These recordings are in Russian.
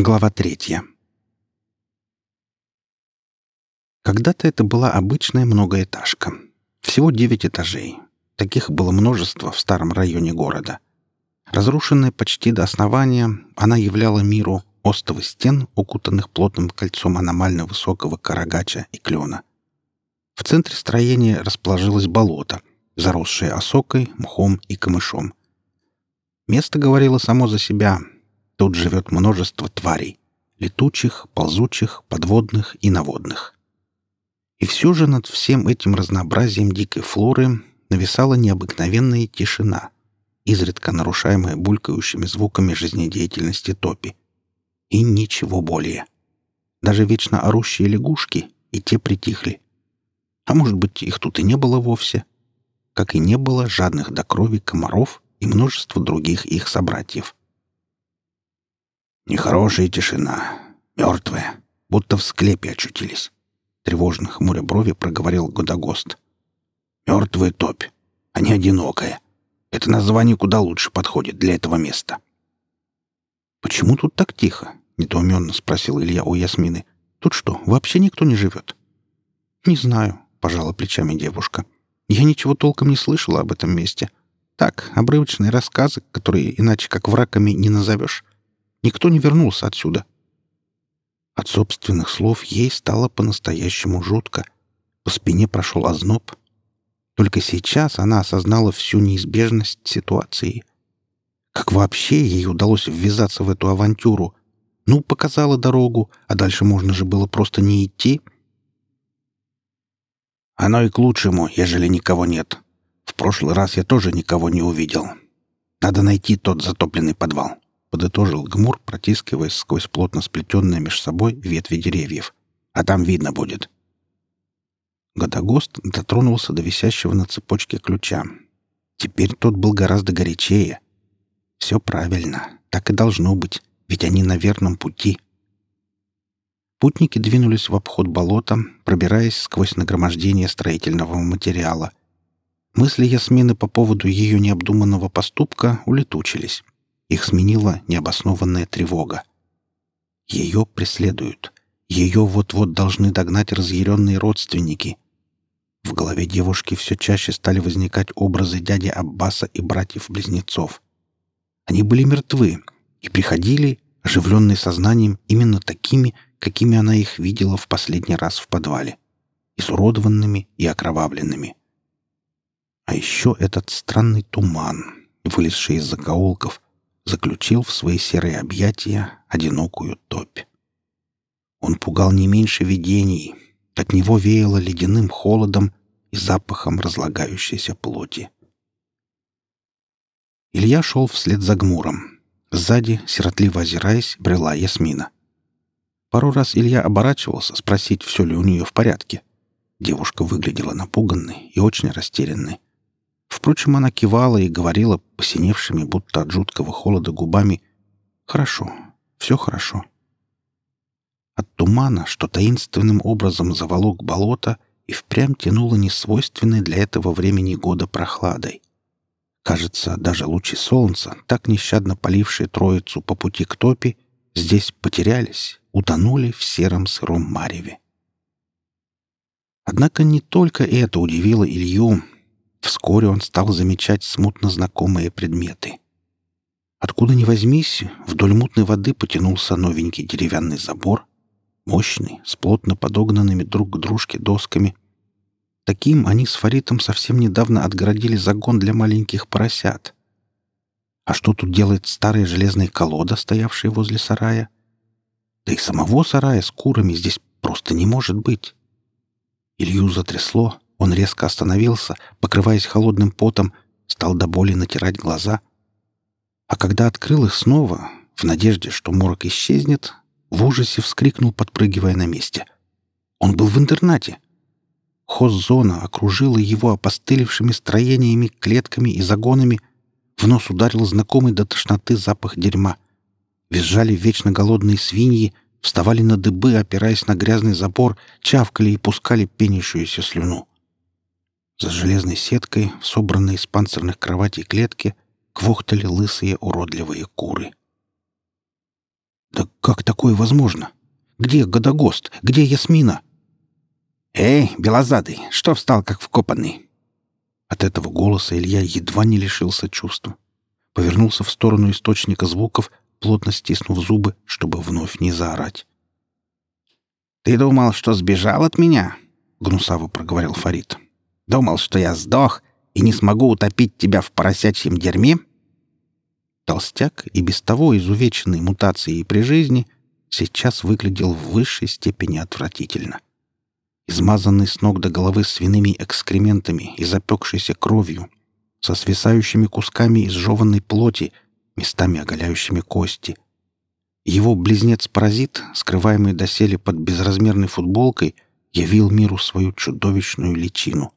Глава третья. Когда-то это была обычная многоэтажка. Всего девять этажей. Таких было множество в старом районе города. Разрушенная почти до основания, она являла миру остовы стен, укутанных плотным кольцом аномально высокого карагача и клена. В центре строения расположилось болото, заросшее осокой, мхом и камышом. Место говорило само за себя — Тут живет множество тварей — летучих, ползучих, подводных и наводных. И все же над всем этим разнообразием дикой флоры нависала необыкновенная тишина, изредка нарушаемая булькающими звуками жизнедеятельности топи. И ничего более. Даже вечно орущие лягушки и те притихли. А может быть, их тут и не было вовсе. Как и не было жадных до крови комаров и множества других их собратьев. Нехорошая тишина. Мертвая. Будто в склепе очутились. Тревожно хмуря брови проговорил Годогост. Мертвая топь, а не одинокая. Это название куда лучше подходит для этого места. «Почему тут так тихо?» — недоуменно спросил Илья у Ясмины. «Тут что, вообще никто не живет?» «Не знаю», — пожала плечами девушка. «Я ничего толком не слышала об этом месте. Так, обрывочные рассказы, которые иначе как врагами не назовешь. Никто не вернулся отсюда. От собственных слов ей стало по-настоящему жутко. По спине прошел озноб. Только сейчас она осознала всю неизбежность ситуации. Как вообще ей удалось ввязаться в эту авантюру? Ну, показала дорогу, а дальше можно же было просто не идти. Оно и к лучшему, ежели никого нет. В прошлый раз я тоже никого не увидел. Надо найти тот затопленный подвал. — подытожил Гмур, протискиваясь сквозь плотно сплетенные меж собой ветви деревьев. «А там видно будет». Годогост дотронулся до висящего на цепочке ключа. Теперь тот был гораздо горячее. Все правильно, так и должно быть, ведь они на верном пути. Путники двинулись в обход болота, пробираясь сквозь нагромождение строительного материала. Мысли Ясмины по поводу ее необдуманного поступка улетучились. Их сменила необоснованная тревога. Ее преследуют. Ее вот-вот должны догнать разъяренные родственники. В голове девушки все чаще стали возникать образы дяди Аббаса и братьев-близнецов. Они были мертвы и приходили, оживленные сознанием, именно такими, какими она их видела в последний раз в подвале. Изуродованными и окровавленными. А еще этот странный туман, вылезший из закоулков, заключил в свои серые объятия одинокую топь. Он пугал не меньше видений, от него веяло ледяным холодом и запахом разлагающейся плоти. Илья шел вслед за Гмуром. Сзади, сиротливо озираясь, брела Ясмина. Пару раз Илья оборачивался, спросить, все ли у нее в порядке. Девушка выглядела напуганной и очень растерянной. Впрочем, она кивала и говорила посиневшими, будто от жуткого холода губами «Хорошо, все хорошо». От тумана, что таинственным образом заволок болото, и впрямь тянуло несвойственной для этого времени года прохладой. Кажется, даже лучи солнца, так нещадно полившие троицу по пути к топи, здесь потерялись, утонули в сером сыром мареве. Однако не только это удивило Илью, Вскоре он стал замечать смутно знакомые предметы. Откуда ни возьмись, вдоль мутной воды потянулся новенький деревянный забор, мощный, с плотно подогнанными друг к дружке досками. Таким они с Фаритом совсем недавно отгородили загон для маленьких поросят. А что тут делает старая железная колода, стоявшая возле сарая? Да и самого сарая с курами здесь просто не может быть. Илью затрясло, он резко остановился, покрываясь холодным потом, стал до боли натирать глаза. А когда открыл их снова, в надежде, что морок исчезнет, в ужасе вскрикнул, подпрыгивая на месте. Он был в интернате. Хоззона окружила его опостылевшими строениями, клетками и загонами. В нос ударил знакомый до тошноты запах дерьма. Визжали вечно голодные свиньи, вставали на дыбы, опираясь на грязный забор, чавкали и пускали пенящуюся слюну. За железной сеткой, собранной из панцирных кроватей клетки, квохтали лысые уродливые куры. Да как такое возможно? Где Годогост? Где Ясмина? «Эй, белозадый, что встал как вкопанный?» От этого голоса Илья едва не лишился чувства. Повернулся в сторону источника звуков, плотно стиснув зубы, чтобы вновь не заорать. «Ты думал, что сбежал от меня?» — гнусаво проговорил Фарид. «Думал, что я сдох и не смогу утопить тебя в поросячьем дерьме?» Толстяк, и без того изувеченный мутацией при жизни, сейчас выглядел в высшей степени отвратительно. Измазанный с ног до головы свиными экскрементами и запекшейся кровью, со свисающими кусками изжеванной плоти, местами оголяющими кости. Его близнец-паразит, скрываемый доселе под безразмерной футболкой, явил миру свою чудовищную личину.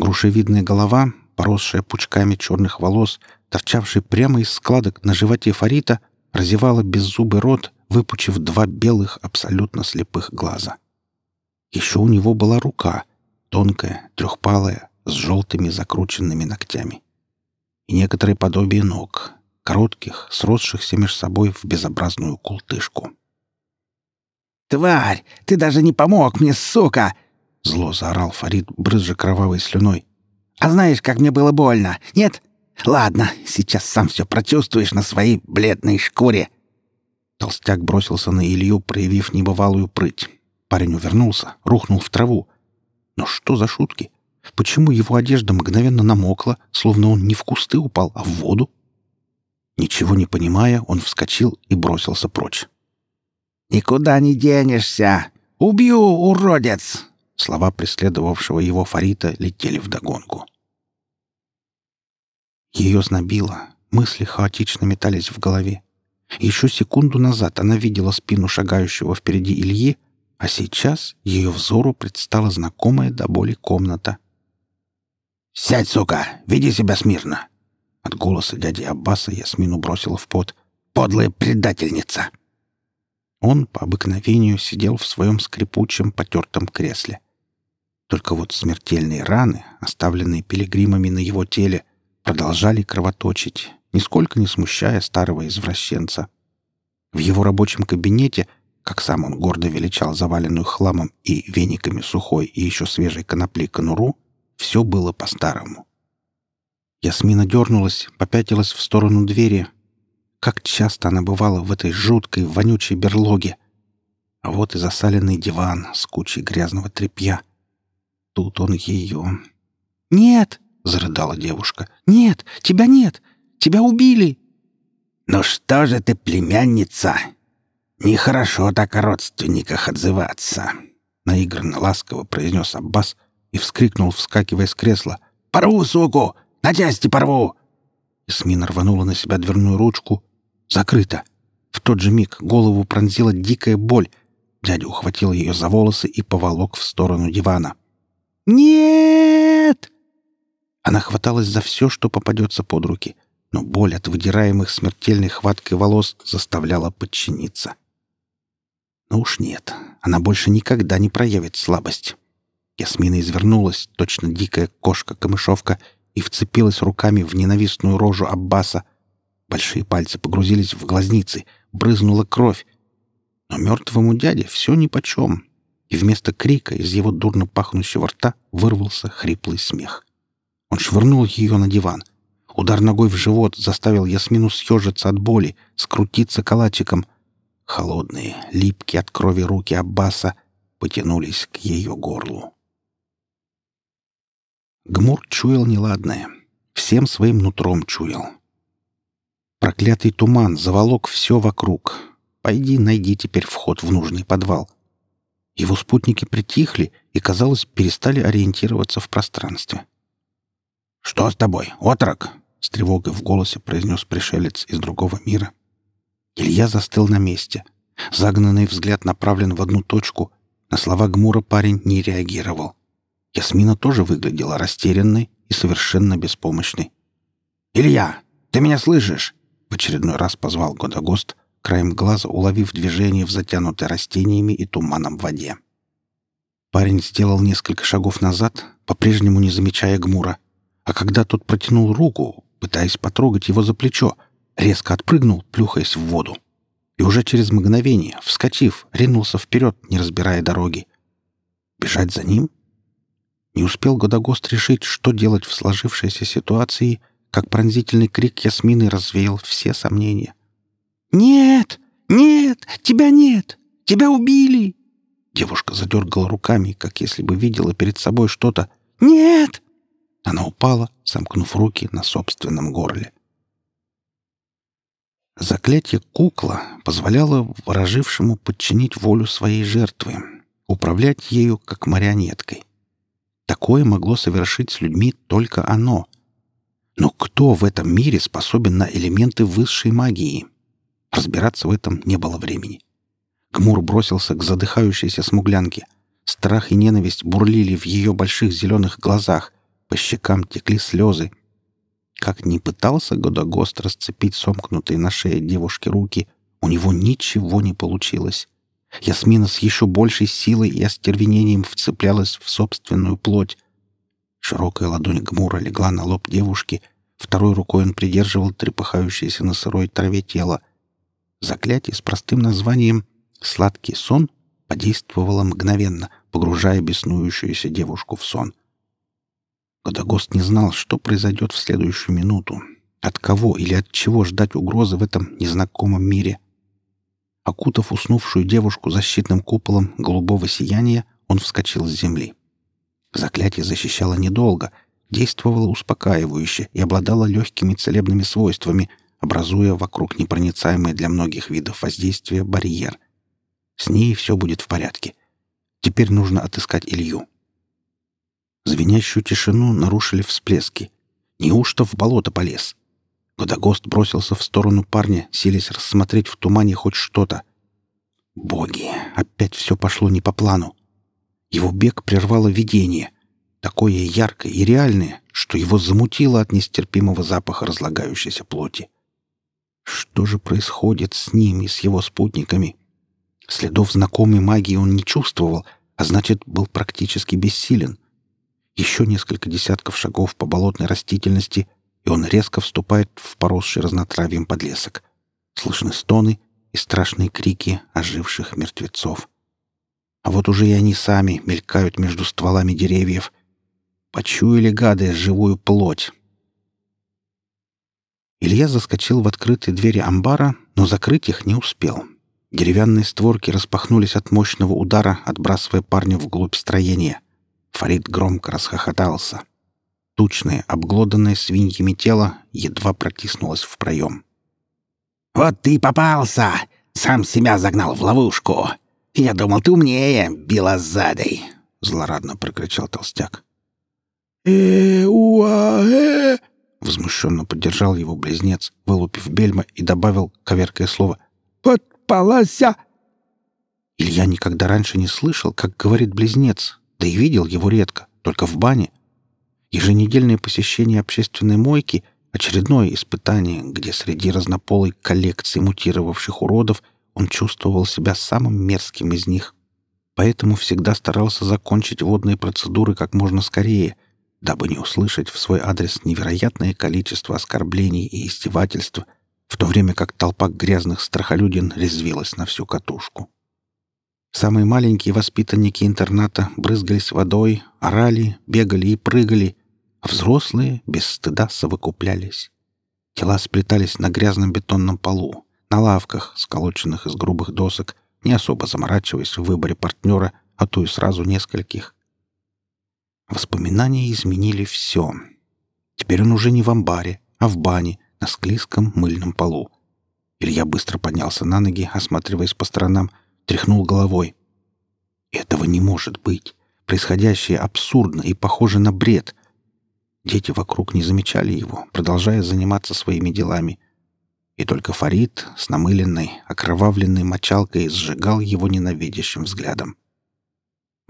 Грушевидная голова, поросшая пучками черных волос, торчавший прямо из складок на животе Фарита, разевала беззубый рот, выпучив два белых, абсолютно слепых глаза. Еще у него была рука, тонкая, трехпалая, с желтыми закрученными ногтями. И некоторые подобие ног, коротких, сросшихся между собой в безобразную култышку. «Тварь! Ты даже не помог мне, сука!» Зло заорал Фарид, брызжа кровавой слюной. «А знаешь, как мне было больно? Нет? Ладно, сейчас сам все прочувствуешь на своей бледной шкуре». Толстяк бросился на Илью, проявив небывалую прыть. Парень увернулся, рухнул в траву. Но что за шутки? Почему его одежда мгновенно намокла, словно он не в кусты упал, а в воду? Ничего не понимая, он вскочил и бросился прочь. «Никуда не денешься! Убью, уродец!» Слова преследовавшего его Фарита летели вдогонку. Ее знобило, мысли хаотично метались в голове. Еще секунду назад она видела спину шагающего впереди Ильи, а сейчас ее взору предстала знакомая до боли комната. «Сядь, сука! Веди себя смирно!» От голоса дяди Аббаса Ясмину бросила в пот. «Подлая предательница!» Он по обыкновению сидел в своем скрипучем потертом кресле. Только вот смертельные раны, оставленные пилигримами на его теле, продолжали кровоточить, нисколько не смущая старого извращенца. В его рабочем кабинете, как сам он гордо величал заваленную хламом и вениками сухой и еще свежей конопли конуру, все было по-старому. Ясмина дернулась, попятилась в сторону двери. Как часто она бывала в этой жуткой, вонючей берлоге. А вот и засаленный диван с кучей грязного тряпья. Тут он ее... «Нет!» — зарыдала девушка. «Нет! Тебя нет! Тебя убили!» «Ну что же ты, племянница? Нехорошо так о родственниках отзываться!» Наигранно ласково произнес Аббас и вскрикнул, вскакивая с кресла. «Порву, суку! На части порву!» Эсмина рванула на себя дверную ручку. «Закрыто!» В тот же миг голову пронзила дикая боль. Дядя ухватил ее за волосы и поволок в сторону дивана. «Нет!» Она хваталась за все, что попадется под руки, но боль от выдираемых смертельной хваткой волос заставляла подчиниться. Но уж нет, она больше никогда не проявит слабость. Ясмина извернулась, точно дикая кошка-камышовка, и вцепилась руками в ненавистную рожу Аббаса. Большие пальцы погрузились в глазницы, брызнула кровь. Но мертвому дяде все нипочем, и вместо крика из его дурно пахнущего рта вырвался хриплый смех. Он швырнул ее на диван. Удар ногой в живот заставил Ясмину съежиться от боли, скрутиться калачиком. Холодные, липкие от крови руки Аббаса потянулись к ее горлу. Гмур чуял неладное. Всем своим нутром чуял. Проклятый туман заволок все вокруг. Пойди, найди теперь вход в нужный подвал. Его спутники притихли и, казалось, перестали ориентироваться в пространстве. «Что с тобой, отрок?» — с тревогой в голосе произнес пришелец из другого мира. Илья застыл на месте. Загнанный взгляд направлен в одну точку. На слова Гмура парень не реагировал. Ясмина тоже выглядела растерянной и совершенно беспомощной. «Илья, ты меня слышишь?» В очередной раз позвал Годогост, краем глаза уловив движение в затянутой растениями и туманом воде. Парень сделал несколько шагов назад, по-прежнему не замечая Гмура, а когда тот протянул руку, пытаясь потрогать его за плечо, резко отпрыгнул, плюхаясь в воду. и уже через мгновение, вскочив, ринулся вперед, не разбирая дороги. Бежать за ним? Не успел Годогост решить, что делать в сложившейся ситуации, как пронзительный крик Ясмины развеял все сомнения. «Нет! Нет! Тебя нет! Тебя убили!» Девушка задергала руками, как если бы видела перед собой что-то. «Нет!» Она упала, сомкнув руки на собственном горле. Заклятие кукла позволяло ворожившему подчинить волю своей жертвы, управлять ею как марионеткой. Такое могло совершить с людьми только оно. Но кто в этом мире способен на элементы высшей магии? Разбираться в этом не было времени. Гмур бросился к задыхающейся смуглянке. Страх и ненависть бурлили в ее больших зеленых глазах. По щекам текли слезы. Как ни пытался Годогост расцепить сомкнутые на шее девушки руки, у него ничего не получилось. Ясмина с еще большей силой и остервенением вцеплялась в собственную плоть. Широкая ладонь Гмура легла на лоб девушки, второй рукой он придерживал трепыхающееся на сырой траве тело. Заклятие с простым названием «Сладкий сон» подействовало мгновенно, погружая беснующуюся девушку в сон. Годогост не знал, что произойдет в следующую минуту, от кого или от чего ждать угрозы в этом незнакомом мире — Окутав уснувшую девушку защитным куполом голубого сияния, он вскочил с земли. Заклятие защищало недолго, действовало успокаивающе и обладало легкими целебными свойствами, образуя вокруг непроницаемый для многих видов воздействия барьер. С ней все будет в порядке. Теперь нужно отыскать Илью. Звенящую тишину нарушили всплески. Неужто в болото полез? Годогост бросился в сторону парня, силясь рассмотреть в тумане хоть что-то. Боги, опять все пошло не по плану. Его бег прервало видение, такое яркое и реальное, что его замутило от нестерпимого запаха разлагающейся плоти. Что же происходит с ним и с его спутниками? Следов знакомой магии он не чувствовал, а значит, был практически бессилен. Еще несколько десятков шагов по болотной растительности — и он резко вступает в поросший разнотравьем подлесок. Слышны стоны и страшные крики оживших мертвецов. А вот уже и они сами мелькают между стволами деревьев. Почуяли гады живую плоть. Илья заскочил в открытые двери амбара, но закрыть их не успел. Деревянные створки распахнулись от мощного удара, отбрасывая парня вглубь строения. Фарид громко расхохотался. Тучное, обглоданное свиньями тело едва протиснулось в проем. «Вот ты попался! Сам себя загнал в ловушку! Я думал, ты умнее, белозадой!» — злорадно прокричал толстяк. «Э-уа-э!» — возмущенно поддержал его близнец, вылупив бельма и добавил коверкое слово. «Подпалася!» Илья никогда раньше не слышал, как говорит близнец, да и видел его редко, только в бане — Еженедельное посещение общественной мойки — очередное испытание, где среди разнополой коллекции мутировавших уродов он чувствовал себя самым мерзким из них. Поэтому всегда старался закончить водные процедуры как можно скорее, дабы не услышать в свой адрес невероятное количество оскорблений и издевательств, в то время как толпа грязных страхолюдин резвилась на всю катушку. Самые маленькие воспитанники интерната брызгались водой, орали, бегали и прыгали, а взрослые без стыда совокуплялись. Тела сплетались на грязном бетонном полу, на лавках, сколоченных из грубых досок, не особо заморачиваясь в выборе партнера, а то и сразу нескольких. Воспоминания изменили все. Теперь он уже не в амбаре, а в бане, на склизком мыльном полу. Илья быстро поднялся на ноги, осматриваясь по сторонам, тряхнул головой. Этого не может быть. Происходящее абсурдно и похоже на бред. Дети вокруг не замечали его, продолжая заниматься своими делами. И только Фарид с намыленной, окровавленной мочалкой сжигал его ненавидящим взглядом.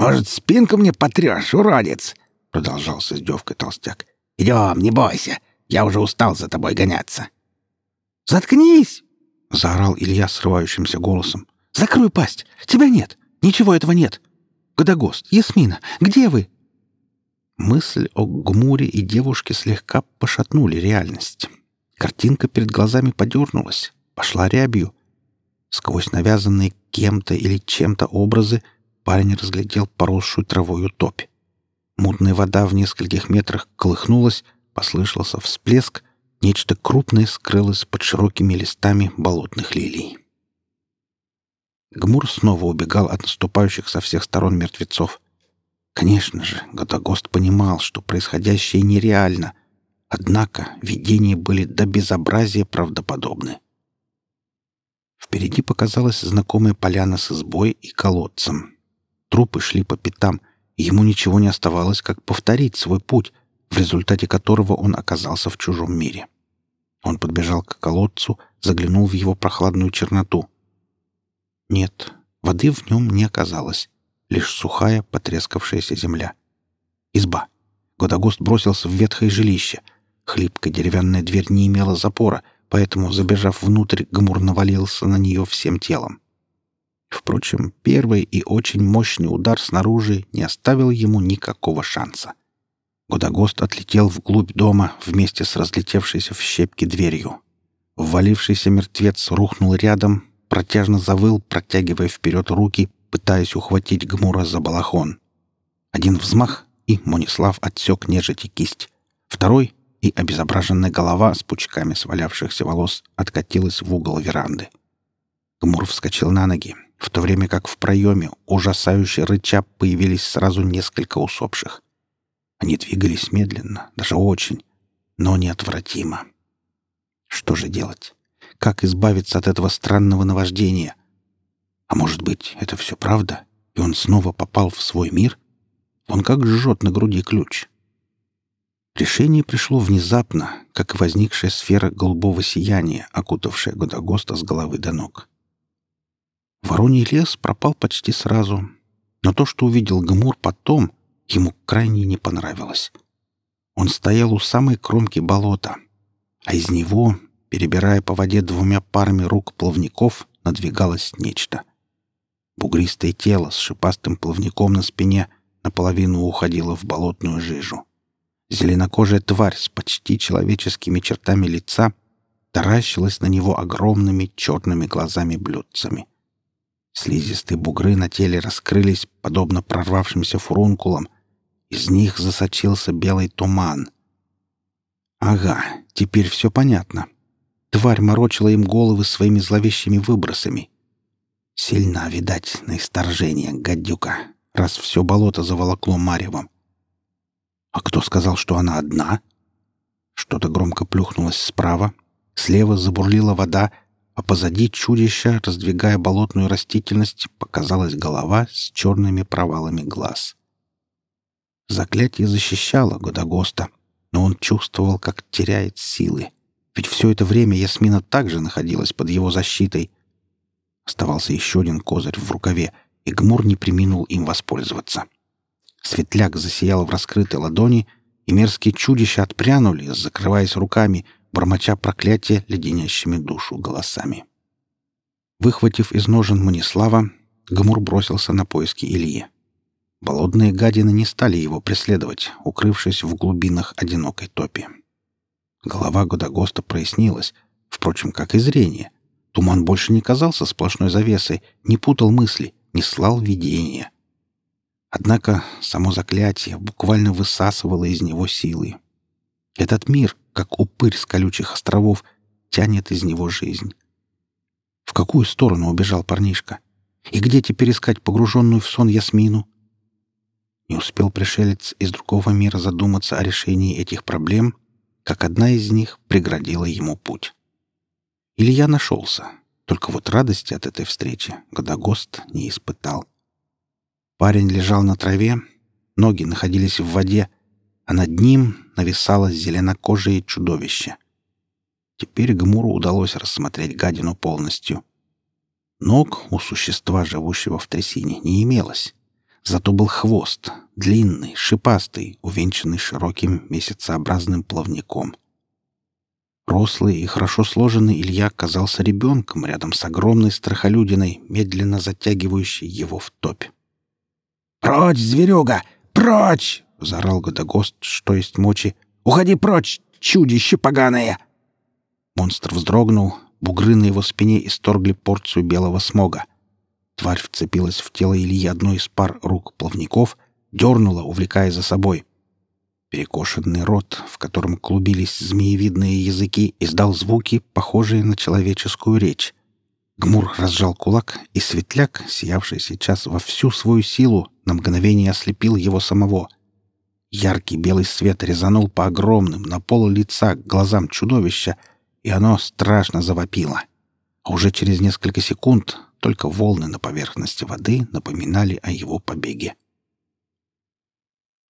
«Может, спинку мне потрешь, уродец?» — продолжал с издевкой толстяк. «Идем, не бойся, я уже устал за тобой гоняться». «Заткнись!» — заорал Илья срывающимся голосом. «Закрой пасть! Тебя нет! Ничего этого нет! Годогост, Ясмина, где вы?» Мысль о Гмуре и девушке слегка пошатнули реальность. Картинка перед глазами подернулась, пошла рябью. Сквозь навязанные кем-то или чем-то образы парень разглядел поросшую травою топь. Мутная вода в нескольких метрах колыхнулась, послышался всплеск, нечто крупное скрылось под широкими листами болотных лилий. Гмур снова убегал от наступающих со всех сторон мертвецов. Конечно же, Гадагост понимал, что происходящее нереально, однако видения были до безобразия правдоподобны. Впереди показалась знакомая поляна с избой и колодцем. Трупы шли по пятам, и ему ничего не оставалось, как повторить свой путь, в результате которого он оказался в чужом мире. Он подбежал к колодцу, заглянул в его прохладную черноту. Нет, воды в нем не оказалось, лишь сухая, потрескавшаяся земля. Изба. Годогост бросился в ветхое жилище. Хлипкая деревянная дверь не имела запора, поэтому, забежав внутрь, Гмур навалился на нее всем телом. Впрочем, первый и очень мощный удар снаружи не оставил ему никакого шанса. Годогост отлетел вглубь дома вместе с разлетевшейся в щепки дверью. Ввалившийся мертвец рухнул рядом, протяжно завыл, протягивая вперед руки, пытаясь ухватить Гмура за балахон. Один взмах, и Монислав отсек нежити кисть. Второй, и обезображенная голова с пучками свалявшихся волос откатилась в угол веранды. Гмур вскочил на ноги, в то время как в проеме, ужасающе рыча, появились сразу несколько усопших. Они двигались медленно, даже очень, но неотвратимо. Что же делать? Как избавиться от этого странного наваждения? А может быть, это все правда, и он снова попал в свой мир? Он как жжет на груди ключ. Решение пришло внезапно, как возникшая сфера голубого сияния, окутавшая Годогоста с головы до ног. Вороний лес пропал почти сразу, но то, что увидел Гмур потом, ему крайне не понравилось. Он стоял у самой кромки болота, а из него, перебирая по воде двумя парами рук плавников, надвигалось нечто. Бугристое тело с шипастым плавником на спине наполовину уходило в болотную жижу. Зеленокожая тварь с почти человеческими чертами лица таращилась на него огромными черными глазами-блюдцами. Слизистые бугры на теле раскрылись, подобно прорвавшимся фурункулам. Из них засочился белый туман. Ага, теперь все понятно. Тварь морочила им головы своими зловещими выбросами. Сильна, видать, на исторжение, гадюка, раз все болото заволокло маревом. А кто сказал, что она одна? Что-то громко плюхнулось справа. Слева забурлила вода, а позади чудища, раздвигая болотную растительность, показалась голова с черными провалами глаз. Заклятие защищало Годогоста, но он чувствовал, как теряет силы. Ведь все это время Ясмина также находилась под его защитой. Оставался еще один козырь в рукаве, и Гмур не приминул им воспользоваться. Светляк засиял в раскрытой ладони, и мерзкие чудища отпрянули, закрываясь руками — бормоча проклятия леденящими душу голосами. Выхватив из ножен Манислава, Гамур бросился на поиски Ильи. Болотные гадины не стали его преследовать, укрывшись в глубинах одинокой топи. Голова Годогоста прояснилась, впрочем, как и зрение. Туман больше не казался сплошной завесой, не путал мысли, не слал видения. Однако само заклятие буквально высасывало из него силы. Этот мир, как упырь с колючих островов, тянет из него жизнь. В какую сторону убежал парнишка? И где теперь искать погруженную в сон Ясмину? Не успел пришелец из другого мира задуматься о решении этих проблем, как одна из них преградила ему путь. Илья нашелся, только вот радости от этой встречи Годогост не испытал. Парень лежал на траве, ноги находились в воде, а над ним нависало зеленокожее чудовище. Теперь Гмуру удалось рассмотреть гадину полностью. Ног у существа, живущего в трясине, не имелось. Зато был хвост, длинный, шипастый, увенчанный широким месяцеобразным плавником. Рослый и хорошо сложенный Илья казался ребенком рядом с огромной страхолюдиной, медленно затягивающей его в топь. «Прочь, зверюга! Прочь!» — заорал Годогост, что есть мочи. «Уходи прочь, чудище поганое!» Монстр вздрогнул, бугры на его спине исторгли порцию белого смога. Тварь вцепилась в тело Ильи одной из пар рук плавников, дернула, увлекая за собой. Перекошенный рот, в котором клубились змеевидные языки, издал звуки, похожие на человеческую речь. Гмур разжал кулак, и светляк, сиявший сейчас во всю свою силу, на мгновение ослепил его самого. Яркий белый свет резанул по огромным, на полу лица, глазам чудовища, и оно страшно завопило. А уже через несколько секунд только волны на поверхности воды напоминали о его побеге.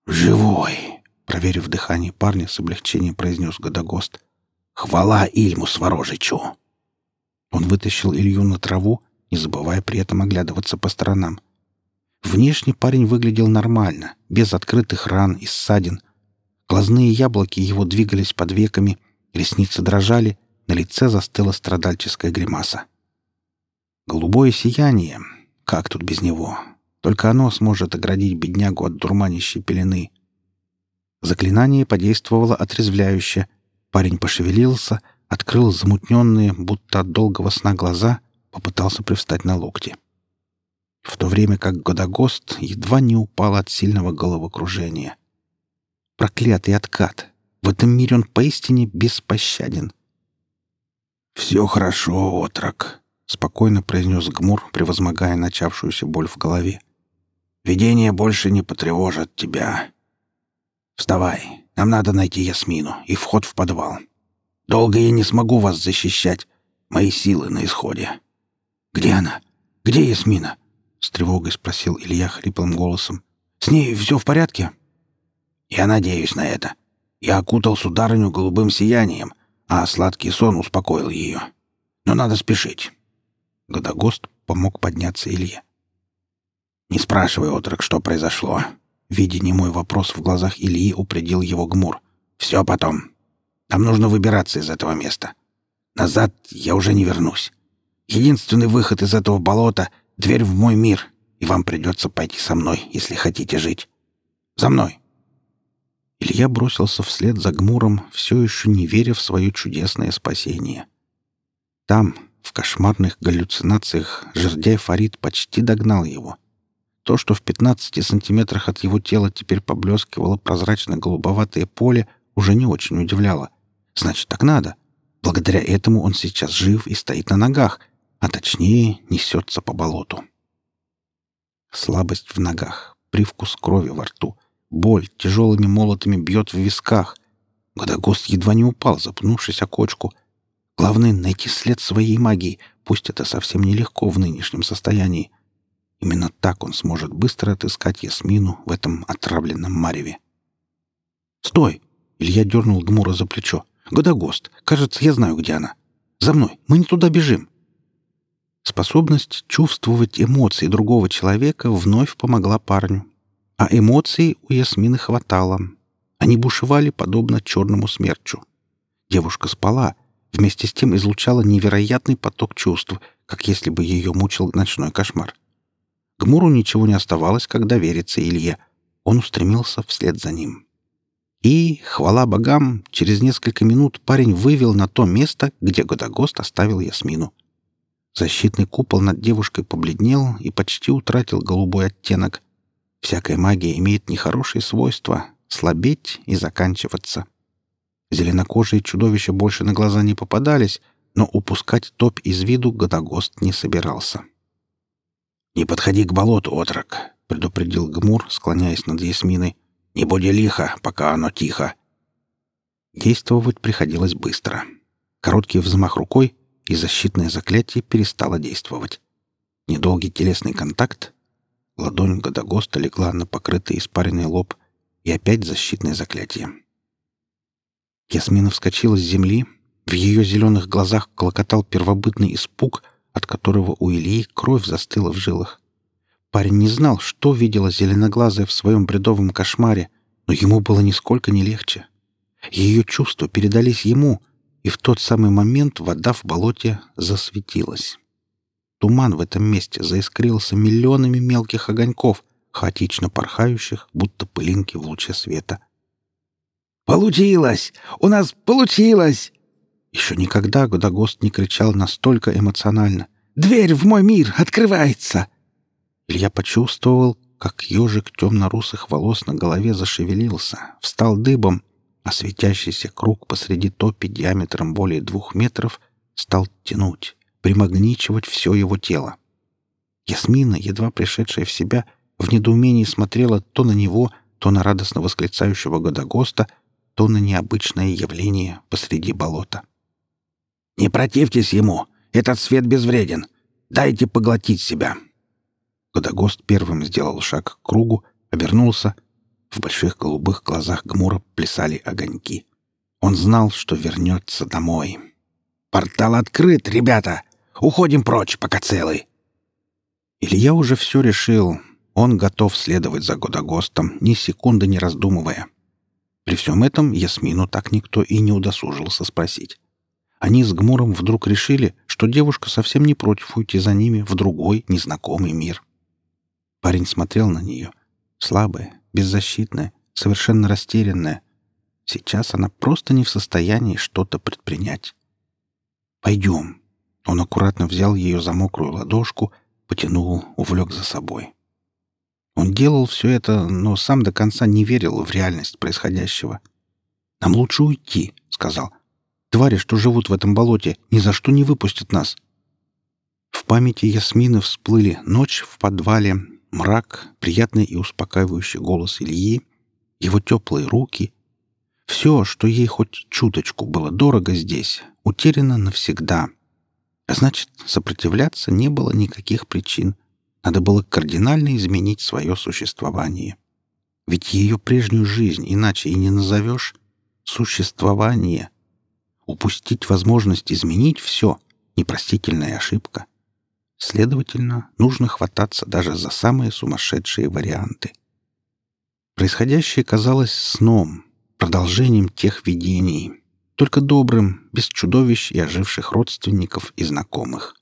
«Живой!» Проверив дыхание парня, с облегчением произнес Годогост. «Хвала Ильму Сворожичу!» Он вытащил Илью на траву, не забывая при этом оглядываться по сторонам. Внешне парень выглядел нормально, без открытых ран и ссадин. Глазные яблоки его двигались под веками, ресницы дрожали, на лице застыла страдальческая гримаса. Голубое сияние. Как тут без него? Только оно сможет оградить беднягу от дурманящей пелены. Заклинание подействовало отрезвляюще. Парень пошевелился, открыл замутненные, будто от долгого сна глаза, попытался привстать на локти. В то время как Годогост едва не упал от сильного головокружения. Проклятый откат! В этом мире он поистине беспощаден. «Все хорошо, отрок», — спокойно произнес Гмур, превозмогая начавшуюся боль в голове. «Видение больше не потревожит тебя. «Вставай. Нам надо найти Ясмину и вход в подвал. Долго я не смогу вас защищать. Мои силы на исходе». «Где она? Где Ясмина?» — с тревогой спросил Илья хриплым голосом. «С ней все в порядке?» «Я надеюсь на это. Я окутал сударыню голубым сиянием, а сладкий сон успокоил ее. Но надо спешить». Годогост помог подняться Илье. «Не спрашивай, отрок, что произошло. Видя немой вопрос в глазах Ильи, упредил его Гмур. «Все потом. Нам нужно выбираться из этого места. Назад я уже не вернусь. Единственный выход из этого болота — дверь в мой мир, и вам придется пойти со мной, если хотите жить. За мной!» Илья бросился вслед за Гмуром, все еще не веря в свое чудесное спасение. Там, в кошмарных галлюцинациях, жердяй Фарид почти догнал его — то, что в 15 сантиметрах от его тела теперь поблескивало прозрачно-голубоватое поле, уже не очень удивляло. Значит, так надо. Благодаря этому он сейчас жив и стоит на ногах, а точнее несется по болоту. Слабость в ногах, привкус крови во рту, боль тяжелыми молотами бьет в висках. Годогост едва не упал, запнувшись о кочку. Главное — найти след своей магии, пусть это совсем нелегко в нынешнем состоянии. Именно так он сможет быстро отыскать Ясмину в этом отравленном мареве. «Стой!» — Илья дернул Гмура за плечо. «Годогост! Кажется, я знаю, где она. За мной! Мы не туда бежим!» Способность чувствовать эмоции другого человека вновь помогла парню. А эмоций у Ясмины хватало. Они бушевали, подобно черному смерчу. Девушка спала, вместе с тем излучала невероятный поток чувств, как если бы ее мучил ночной кошмар. Гмуру ничего не оставалось, как довериться Илье. Он устремился вслед за ним. И, хвала богам, через несколько минут парень вывел на то место, где Годогост оставил Ясмину. Защитный купол над девушкой побледнел и почти утратил голубой оттенок. Всякая магия имеет нехорошие свойства — слабеть и заканчиваться. Зеленокожие чудовища больше на глаза не попадались, но упускать топь из виду Годогост не собирался. «Не подходи к болоту, отрок», — предупредил Гмур, склоняясь над Ясминой. «Не будь лихо, пока оно тихо». Действовать приходилось быстро. Короткий взмах рукой, и защитное заклятие перестало действовать. Недолгий телесный контакт. Ладонь Годогоста легла на покрытый испаренный лоб, и опять защитное заклятие. Ясмина вскочила с земли. В ее зеленых глазах клокотал первобытный испуг, от которого у Ильи кровь застыла в жилах. Парень не знал, что видела зеленоглазая в своем бредовом кошмаре, но ему было нисколько не легче. Ее чувства передались ему, и в тот самый момент вода в болоте засветилась. Туман в этом месте заискрился миллионами мелких огоньков, хаотично порхающих, будто пылинки в луче света. «Получилось! У нас получилось!» Еще никогда Годогост не кричал настолько эмоционально. «Дверь в мой мир открывается!» Илья почувствовал, как ежик темно-русых волос на голове зашевелился, встал дыбом, а светящийся круг посреди топи диаметром более двух метров стал тянуть, примагничивать все его тело. Ясмина, едва пришедшая в себя, в недоумении смотрела то на него, то на радостно восклицающего Годогоста, то на необычное явление посреди болота. «Не противьтесь ему! Этот свет безвреден! Дайте поглотить себя!» Годогост первым сделал шаг к кругу, обернулся. В больших голубых глазах Гмура плясали огоньки. Он знал, что вернется домой. «Портал открыт, ребята! Уходим прочь, пока целый!» Илья уже все решил. Он готов следовать за Годогостом, ни секунды не раздумывая. При всем этом Ясмину так никто и не удосужился спросить. Они с Гмуром вдруг решили, что девушка совсем не против уйти за ними в другой, незнакомый мир. Парень смотрел на нее. Слабая, беззащитная, совершенно растерянная. Сейчас она просто не в состоянии что-то предпринять. «Пойдем». Он аккуратно взял ее за мокрую ладошку потянул, увлек за собой. Он делал все это, но сам до конца не верил в реальность происходящего. «Нам лучше уйти», — сказал. «Твари, что живут в этом болоте, ни за что не выпустят нас». В памяти Ясмины всплыли ночь в подвале, мрак, приятный и успокаивающий голос Ильи, его теплые руки. Все, что ей хоть чуточку было дорого здесь, утеряно навсегда — а значит, сопротивляться не было никаких причин. Надо было кардинально изменить свое существование. Ведь ее прежнюю жизнь иначе и не назовешь. Существование. Упустить возможность изменить все — непростительная ошибка. Следовательно, нужно хвататься даже за самые сумасшедшие варианты. Происходящее казалось сном, продолжением тех видений, только добрым, без чудовищ и оживших родственников и знакомых.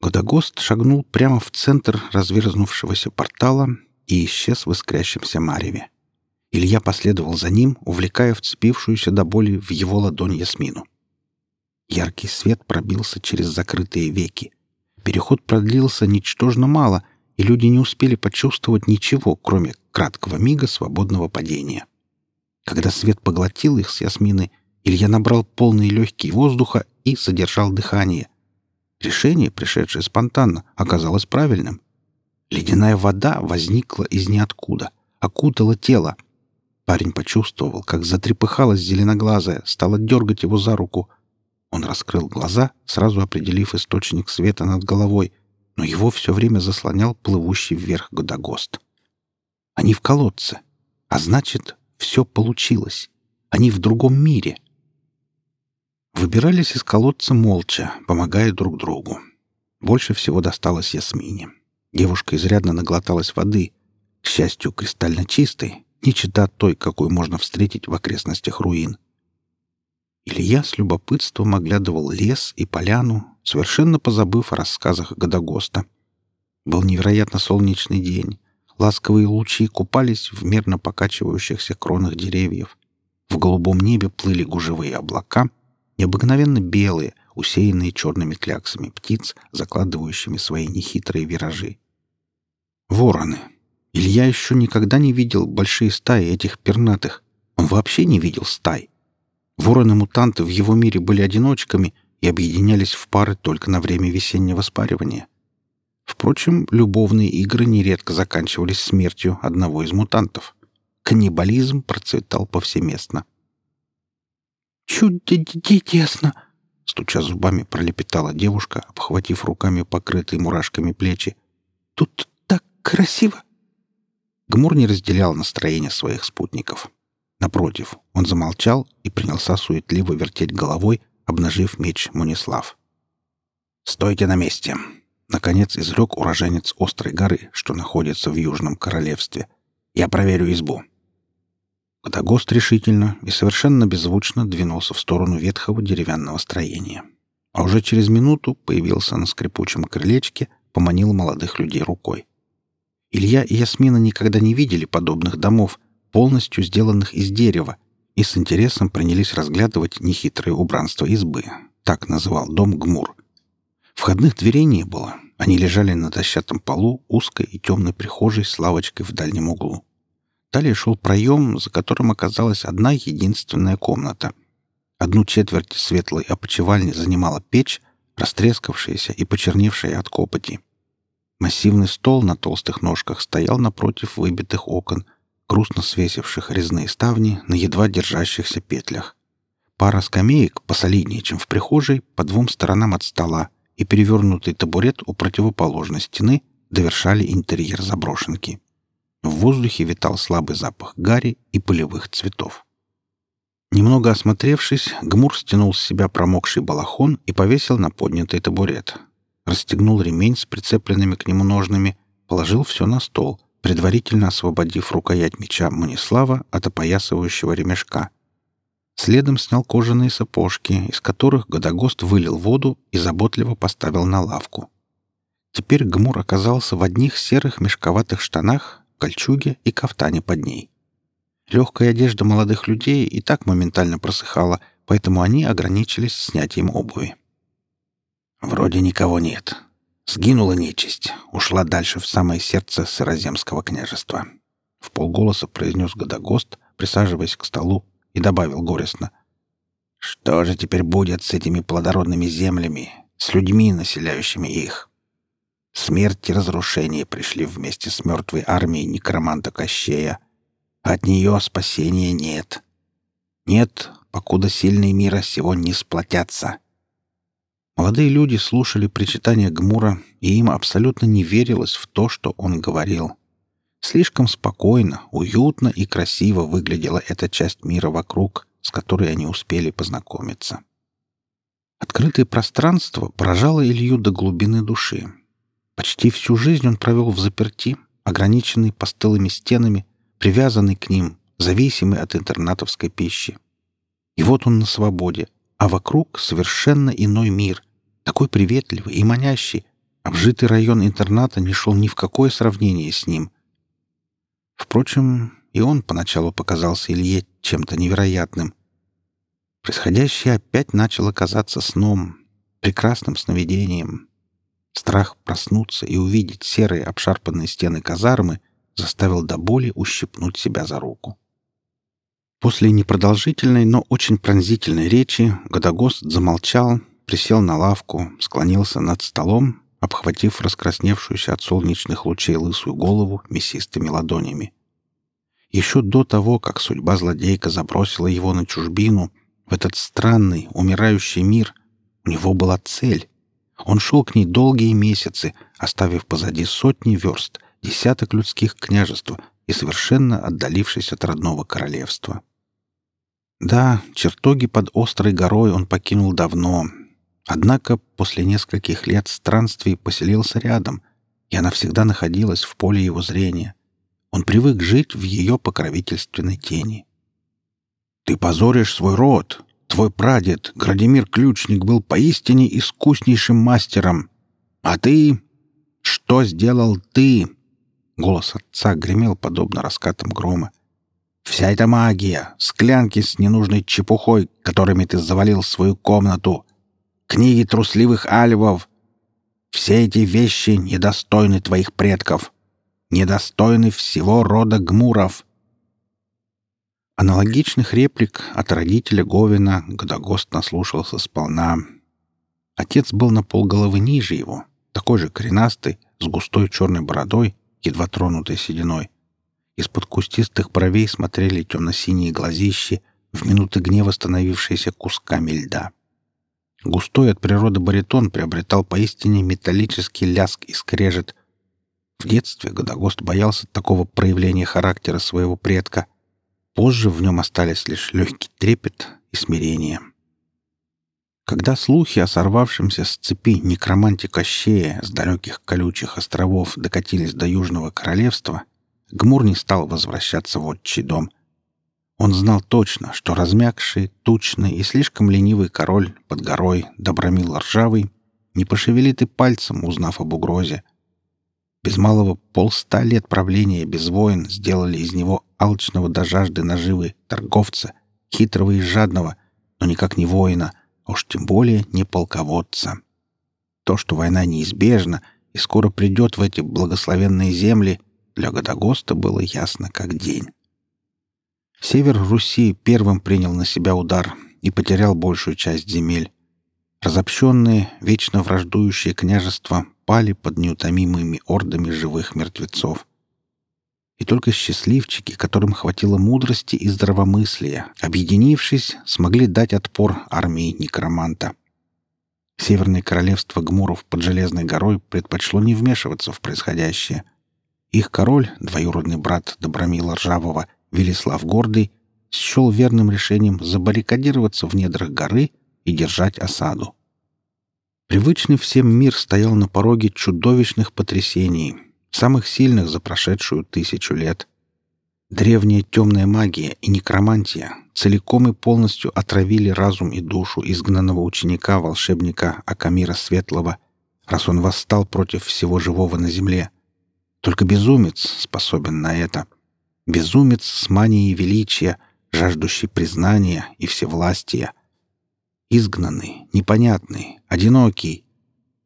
Годогост шагнул прямо в центр разверзнувшегося портала и исчез в искрящемся мареве. Илья последовал за ним, увлекая вцепившуюся до боли в его ладонь Ясмину. Яркий свет пробился через закрытые веки. Переход продлился ничтожно мало, и люди не успели почувствовать ничего, кроме краткого мига свободного падения. Когда свет поглотил их с Ясмины, Илья набрал полные легкие воздуха и задержал дыхание. Решение, пришедшее спонтанно, оказалось правильным. Ледяная вода возникла из ниоткуда, окутала тело. Парень почувствовал, как затрепыхалась зеленоглазая, стала дергать его за руку. Он раскрыл глаза, сразу определив источник света над головой, но его все время заслонял плывущий вверх годогост. Они в колодце, а значит, все получилось. Они в другом мире. Выбирались из колодца молча, помогая друг другу. Больше всего досталось Ясмине. Девушка изрядно наглоталась воды, к счастью, кристально чистой, не чита той, какую можно встретить в окрестностях руин. Илья с любопытством оглядывал лес и поляну, совершенно позабыв о рассказах Годогоста. Был невероятно солнечный день. Ласковые лучи купались в мерно покачивающихся кронах деревьев. В голубом небе плыли гужевые облака, необыкновенно белые, усеянные черными кляксами птиц, закладывающими свои нехитрые виражи. Вороны. Илья еще никогда не видел большие стаи этих пернатых. Он вообще не видел стай. Вороны-мутанты в его мире были одиночками и объединялись в пары только на время весеннего спаривания. Впрочем, любовные игры нередко заканчивались смертью одного из мутантов. Каннибализм процветал повсеместно. «Чудесно!» — стуча зубами, пролепетала девушка, обхватив руками покрытые мурашками плечи. «Тут так красиво!» Гмур не разделял настроение своих спутников. Напротив, он замолчал и принялся суетливо вертеть головой, обнажив меч Мунислав. «Стойте на месте!» Наконец изрек уроженец Острой горы, что находится в Южном Королевстве. «Я проверю избу». Катагост решительно и совершенно беззвучно двинулся в сторону ветхого деревянного строения. А уже через минуту появился на скрипучем крылечке, поманил молодых людей рукой. Илья и Ясмина никогда не видели подобных домов, полностью сделанных из дерева, и с интересом принялись разглядывать нехитрое убранство избы. Так называл дом Гмур. Входных дверей не было. Они лежали на дощатом полу узкой и темной прихожей с лавочкой в дальнем углу. Далее шел проем, за которым оказалась одна единственная комната. Одну четверть светлой опочивальни занимала печь, растрескавшаяся и почерневшая от копоти. Массивный стол на толстых ножках стоял напротив выбитых окон, грустно свесивших резные ставни на едва держащихся петлях. Пара скамеек, посолиднее, чем в прихожей, по двум сторонам от стола, и перевернутый табурет у противоположной стены довершали интерьер заброшенки. В воздухе витал слабый запах гари и полевых цветов. Немного осмотревшись, Гмур стянул с себя промокший балахон и повесил на поднятый табурет. Расстегнул ремень с прицепленными к нему ножными, положил все на стол, предварительно освободив рукоять меча Манислава от опоясывающего ремешка. Следом снял кожаные сапожки, из которых Годогост вылил воду и заботливо поставил на лавку. Теперь Гмур оказался в одних серых мешковатых штанах, кольчуге и кафтане под ней. Легкая одежда молодых людей и так моментально просыхала, поэтому они ограничились снятием обуви. «Вроде никого нет. Сгинула нечисть, ушла дальше в самое сердце Сыроземского княжества», — в полголоса произнес Годогост, присаживаясь к столу, и добавил горестно. «Что же теперь будет с этими плодородными землями, с людьми, населяющими их?» Смерть и разрушение пришли вместе с мертвой армией некроманта Кощея. От нее спасения нет. Нет, покуда сильные мира сего не сплотятся. Молодые люди слушали причитания Гмура, и им абсолютно не верилось в то, что он говорил. Слишком спокойно, уютно и красиво выглядела эта часть мира вокруг, с которой они успели познакомиться. Открытое пространство поражало Илью до глубины души. Почти всю жизнь он провел в заперти, ограниченный постылыми стенами, привязанный к ним, зависимый от интернатовской пищи. И вот он на свободе, а вокруг совершенно иной мир, такой приветливый и манящий. Обжитый район интерната не шел ни в какое сравнение с ним. Впрочем, и он поначалу показался Илье чем-то невероятным. Происходящее опять начало казаться сном, прекрасным сновидением. Страх проснуться и увидеть серые обшарпанные стены казармы заставил до боли ущипнуть себя за руку. После непродолжительной, но очень пронзительной речи Годогост замолчал, присел на лавку, склонился над столом, обхватив раскрасневшуюся от солнечных лучей лысую голову мясистыми ладонями. Еще до того, как судьба злодейка забросила его на чужбину, в этот странный, умирающий мир, у него была цель. Он шел к ней долгие месяцы, оставив позади сотни верст, десяток людских княжеств и совершенно отдалившись от родного королевства. Да, чертоги под острой горой он покинул давно. Однако после нескольких лет странствий поселился рядом, и она всегда находилась в поле его зрения. Он привык жить в ее покровительственной тени. «Ты позоришь свой род. Твой прадед, Градимир Ключник, был поистине искуснейшим мастером. А ты... Что сделал ты?» Голос отца гремел подобно раскатам грома. Вся эта магия, склянки с ненужной чепухой, которыми ты завалил свою комнату, книги трусливых альвов — все эти вещи недостойны твоих предков, недостойны всего рода гмуров. Аналогичных реплик от родителя Говина Годогост наслушался сполна. Отец был на полголовы ниже его, такой же коренастый, с густой черной бородой, едва тронутой сединой. Из-под кустистых бровей смотрели темно-синие глазищи, в минуты гнева становившиеся кусками льда. Густой от природы баритон приобретал поистине металлический ляск и скрежет. В детстве Годогост боялся такого проявления характера своего предка. Позже в нем остались лишь легкий трепет и смирение. Когда слухи о сорвавшемся с цепи некроманте Кощея с далеких колючих островов докатились до Южного Королевства — Гмур не стал возвращаться в отчий дом. Он знал точно, что размягший, тучный и слишком ленивый король под горой Добромил Ржавый не пошевелит и пальцем, узнав об угрозе. Без малого полста лет правления без войн сделали из него алчного до жажды наживы торговца, хитрого и жадного, но никак не воина, а уж тем более не полководца. То, что война неизбежна и скоро придет в эти благословенные земли, для Годогоста было ясно как день. Север Руси первым принял на себя удар и потерял большую часть земель. Разобщенные, вечно враждующие княжества пали под неутомимыми ордами живых мертвецов. И только счастливчики, которым хватило мудрости и здравомыслия, объединившись, смогли дать отпор армии некроманта. Северное королевство Гмуров под Железной горой предпочло не вмешиваться в происходящее. Их король, двоюродный брат Добромила Ржавого, Велислав Гордый, счел верным решением забаррикадироваться в недрах горы и держать осаду. Привычный всем мир стоял на пороге чудовищных потрясений, самых сильных за прошедшую тысячу лет. Древняя темная магия и некромантия целиком и полностью отравили разум и душу изгнанного ученика-волшебника Акамира Светлого, раз он восстал против всего живого на земле. Только безумец способен на это. Безумец с манией величия, жаждущий признания и всевластия. Изгнанный, непонятный, одинокий.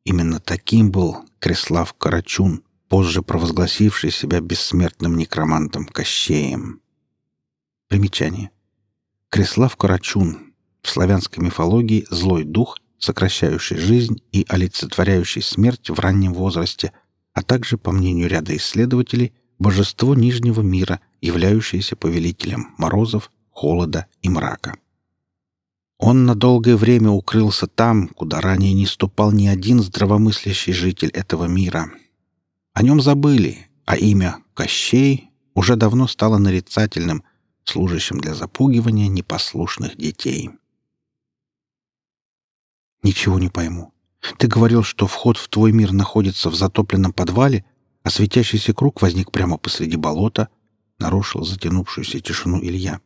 Именно таким был Креслав Карачун — позже провозгласивший себя бессмертным некромантом Кощеем. Примечание. Креслав Карачун. В славянской мифологии злой дух, сокращающий жизнь и олицетворяющий смерть в раннем возрасте, а также, по мнению ряда исследователей, божество Нижнего мира, являющееся повелителем морозов, холода и мрака. Он на долгое время укрылся там, куда ранее не ступал ни один здравомыслящий житель этого мира — о нем забыли, а имя Кощей уже давно стало нарицательным, служащим для запугивания непослушных детей. «Ничего не пойму. Ты говорил, что вход в твой мир находится в затопленном подвале, а светящийся круг возник прямо посреди болота», — нарушил затянувшуюся тишину Илья.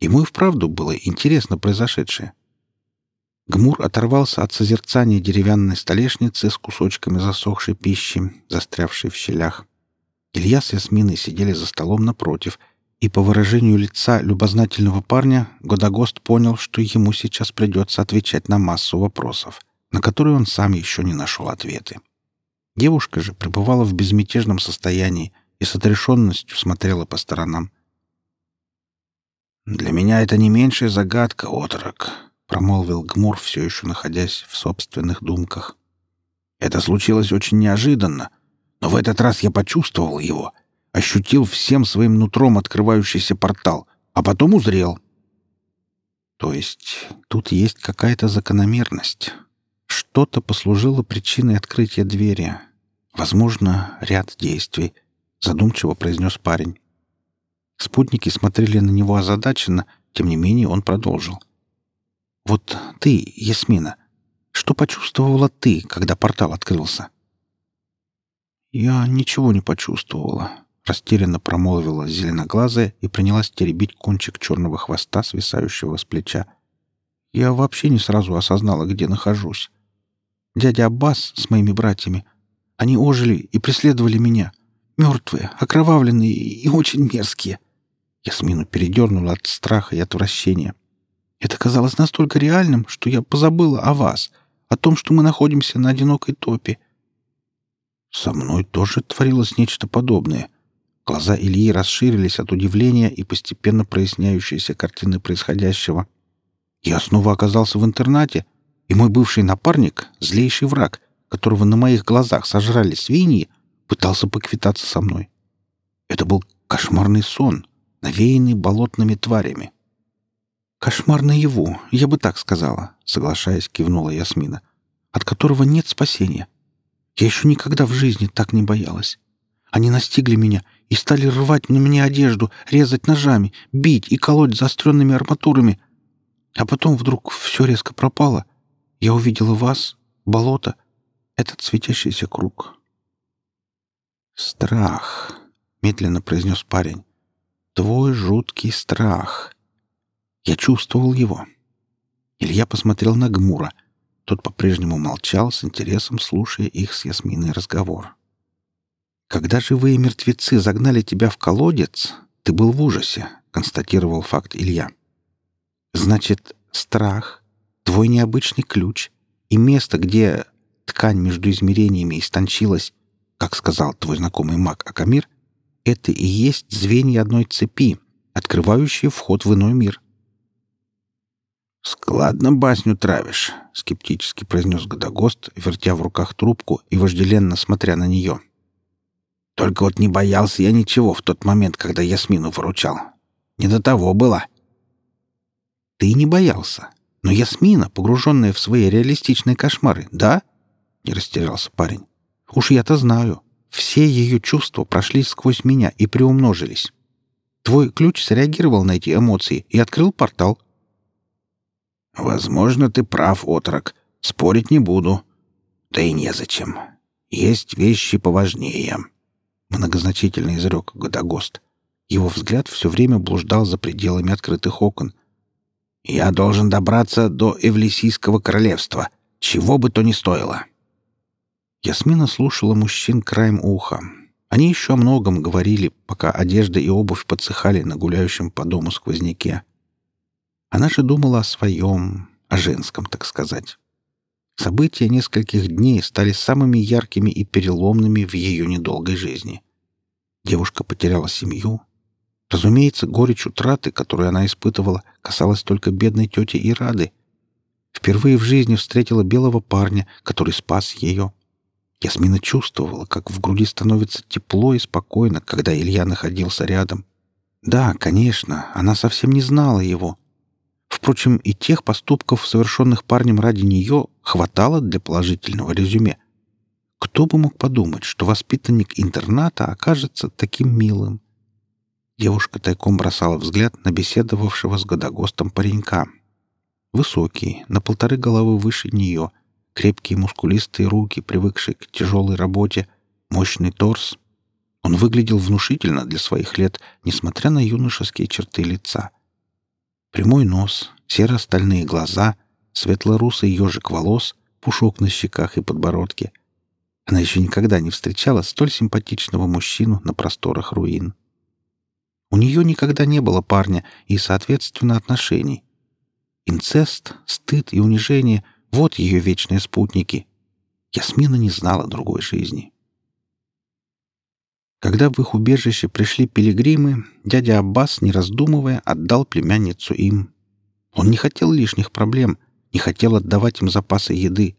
Ему и вправду было интересно произошедшее. Гмур оторвался от созерцания деревянной столешницы с кусочками засохшей пищи, застрявшей в щелях. Илья с Ясминой сидели за столом напротив, и по выражению лица любознательного парня Годогост понял, что ему сейчас придется отвечать на массу вопросов, на которые он сам еще не нашел ответы. Девушка же пребывала в безмятежном состоянии и с отрешенностью смотрела по сторонам. «Для меня это не меньшая загадка, отрок», промолвил Гмур, все еще находясь в собственных думках. Это случилось очень неожиданно, но в этот раз я почувствовал его, ощутил всем своим нутром открывающийся портал, а потом узрел. То есть тут есть какая-то закономерность. Что-то послужило причиной открытия двери. Возможно, ряд действий, задумчиво произнес парень. Спутники смотрели на него озадаченно, тем не менее он продолжил. Вот ты, Ясмина, что почувствовала ты, когда портал открылся? Я ничего не почувствовала, растерянно промолвила зеленоглазая и принялась теребить кончик черного хвоста, свисающего с плеча. Я вообще не сразу осознала, где нахожусь. Дядя Аббас с моими братьями, они ожили и преследовали меня. Мертвые, окровавленные и очень мерзкие. Ясмину передернула от страха и отвращения. Это казалось настолько реальным, что я позабыла о вас, о том, что мы находимся на одинокой топе. Со мной тоже творилось нечто подобное. Глаза Ильи расширились от удивления и постепенно проясняющейся картины происходящего. Я снова оказался в интернате, и мой бывший напарник, злейший враг, которого на моих глазах сожрали свиньи, пытался поквитаться со мной. Это был кошмарный сон, навеянный болотными тварями. «Кошмар наяву, я бы так сказала», — соглашаясь, кивнула Ясмина, «от которого нет спасения. Я еще никогда в жизни так не боялась. Они настигли меня и стали рвать на мне одежду, резать ножами, бить и колоть заостренными арматурами. А потом вдруг все резко пропало. Я увидела вас, болото, этот светящийся круг». «Страх», — медленно произнес парень. «Твой жуткий страх». Я чувствовал его. Илья посмотрел на Гмура. Тот по-прежнему молчал, с интересом слушая их с Ясминой разговор. «Когда живые мертвецы загнали тебя в колодец, ты был в ужасе», — констатировал факт Илья. Значит, страх, твой необычный ключ и место, где ткань между измерениями истончилась, как сказал твой знакомый маг Акамир, это и есть звенья одной цепи, открывающие вход в иной мир. «Складно басню травишь», — скептически произнес Годогост, вертя в руках трубку и вожделенно смотря на нее. «Только вот не боялся я ничего в тот момент, когда Ясмину выручал. Не до того было». «Ты не боялся. Но Ясмина, погруженная в свои реалистичные кошмары, да?» — не растерялся парень. «Уж я-то знаю. Все ее чувства прошли сквозь меня и приумножились. Твой ключ среагировал на эти эмоции и открыл портал». «Возможно, ты прав, отрок. Спорить не буду. Да и незачем. Есть вещи поважнее», — многозначительно изрек Годогост. Его взгляд все время блуждал за пределами открытых окон. «Я должен добраться до Эвлисийского королевства, чего бы то ни стоило». Ясмина слушала мужчин краем уха. Они еще о многом говорили, пока одежда и обувь подсыхали на гуляющем по дому сквозняке. Она же думала о своем, о женском, так сказать. События нескольких дней стали самыми яркими и переломными в ее недолгой жизни. Девушка потеряла семью. Разумеется, горечь утраты, которую она испытывала, касалась только бедной тети Ирады. Впервые в жизни встретила белого парня, который спас ее. Ясмина чувствовала, как в груди становится тепло и спокойно, когда Илья находился рядом. Да, конечно, она совсем не знала его, Впрочем, и тех поступков, совершенных парнем ради нее, хватало для положительного резюме. Кто бы мог подумать, что воспитанник интерната окажется таким милым? Девушка тайком бросала взгляд на беседовавшего с годогостом паренька. Высокий, на полторы головы выше нее, крепкие мускулистые руки, привыкшие к тяжелой работе, мощный торс. Он выглядел внушительно для своих лет, несмотря на юношеские черты лица — Прямой нос, серо-стальные глаза, светло-русый ежик волос, пушок на щеках и подбородке. Она еще никогда не встречала столь симпатичного мужчину на просторах руин. У нее никогда не было парня и, соответственно, отношений. Инцест, стыд и унижение — вот ее вечные спутники. Ясмина не знала другой жизни. Когда в их убежище пришли пилигримы, дядя Аббас, не раздумывая, отдал племянницу им. Он не хотел лишних проблем, не хотел отдавать им запасы еды.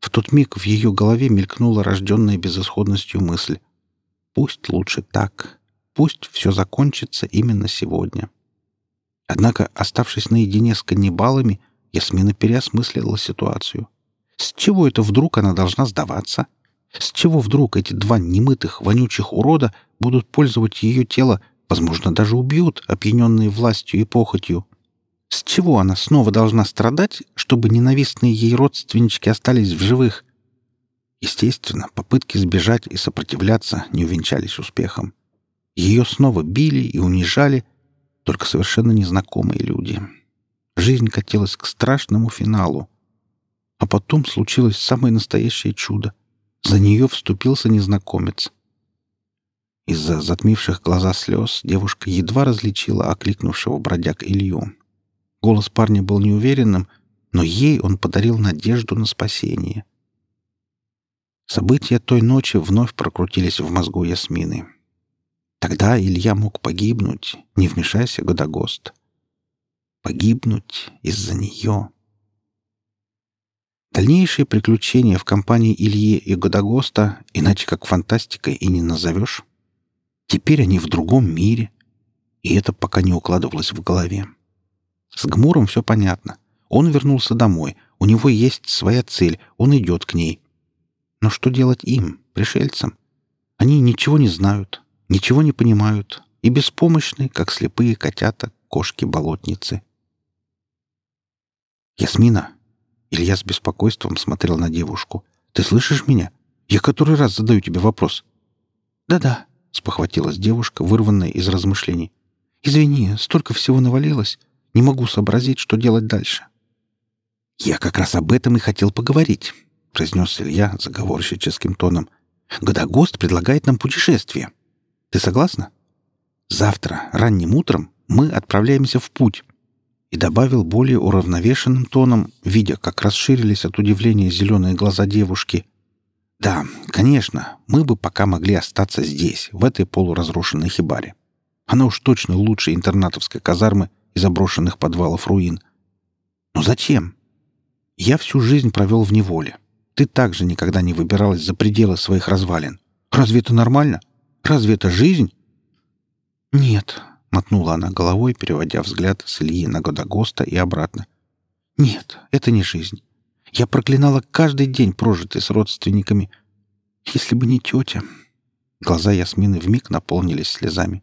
В тот миг в ее голове мелькнула рожденная безысходностью мысль. Пусть лучше так. Пусть все закончится именно сегодня. Однако, оставшись наедине с каннибалами, Ясмина переосмыслила ситуацию. С чего это вдруг она должна сдаваться? — с чего вдруг эти два немытых, вонючих урода будут пользовать ее тело, возможно, даже убьют, опьяненные властью и похотью? С чего она снова должна страдать, чтобы ненавистные ей родственнички остались в живых? Естественно, попытки сбежать и сопротивляться не увенчались успехом. Ее снова били и унижали, только совершенно незнакомые люди. Жизнь катилась к страшному финалу. А потом случилось самое настоящее чудо. За нее вступился незнакомец. Из-за затмивших глаза слез девушка едва различила окликнувшего бродяг Илью. Голос парня был неуверенным, но ей он подарил надежду на спасение. События той ночи вновь прокрутились в мозгу Ясмины. Тогда Илья мог погибнуть, не вмешайся, Годогост. Погибнуть из-за нее. Дальнейшие приключения в компании Ильи и Годогоста иначе как фантастикой и не назовешь. Теперь они в другом мире, и это пока не укладывалось в голове. С Гмуром все понятно. Он вернулся домой, у него есть своя цель, он идет к ней. Но что делать им, пришельцам? Они ничего не знают, ничего не понимают и беспомощны, как слепые котята, кошки-болотницы. «Ясмина!» Илья с беспокойством смотрел на девушку. «Ты слышишь меня? Я который раз задаю тебе вопрос». «Да-да», — спохватилась девушка, вырванная из размышлений. «Извини, столько всего навалилось. Не могу сообразить, что делать дальше». «Я как раз об этом и хотел поговорить», — произнес Илья заговорщическим тоном. «Годогост предлагает нам путешествие. Ты согласна? Завтра, ранним утром, мы отправляемся в путь. и добавил более уравновешенным тоном, видя, как расширились от удивления зеленые глаза девушки. «Да, конечно, мы бы пока могли остаться здесь, в этой полуразрушенной хибаре. Она уж точно лучше интернатовской казармы и заброшенных подвалов руин. Но зачем? Я всю жизнь провел в неволе. Ты также никогда не выбиралась за пределы своих развалин. Разве это нормально? Разве это жизнь?» «Нет», — мотнула она головой, переводя взгляд с Ильи на Годогоста и обратно. «Нет, это не жизнь. Я проклинала каждый день, прожитый с родственниками. Если бы не тетя...» Глаза Ясмины вмиг наполнились слезами.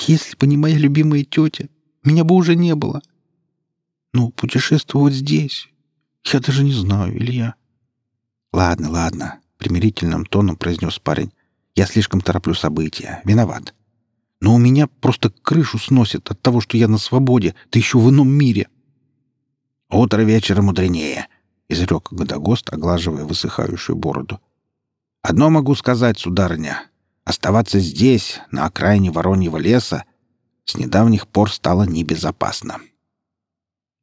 «Если бы не моя любимая тетя, меня бы уже не было. Ну, путешествовать здесь... Я даже не знаю, Илья». «Ладно, ладно», — примирительным тоном произнес парень. «Я слишком тороплю события. Виноват но у меня просто крышу сносит от того, что я на свободе, ты еще в ином мире. «Утро вечера мудренее», — изрек Годогост, оглаживая высыхающую бороду. «Одно могу сказать, сударыня. Оставаться здесь, на окраине Вороньего леса, с недавних пор стало небезопасно».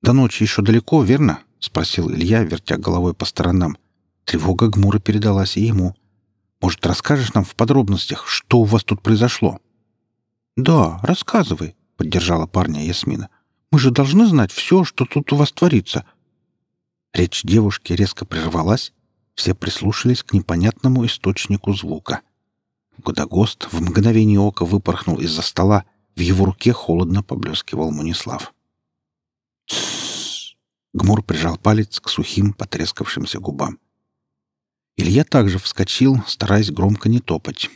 «До ночи еще далеко, верно?» — спросил Илья, вертя головой по сторонам. Тревога Гмура передалась и ему. «Может, расскажешь нам в подробностях, что у вас тут произошло?» «Да, рассказывай», — поддержала парня Ясмина. «Мы же должны знать все, что тут у вас творится». Речь девушки резко прервалась. Все прислушались к непонятному источнику звука. Годогост в мгновение ока выпорхнул из-за стола. В его руке холодно поблескивал Мунислав. «Тссс!» Гмур прижал палец к сухим, потрескавшимся губам. Илья также вскочил, стараясь громко не топать.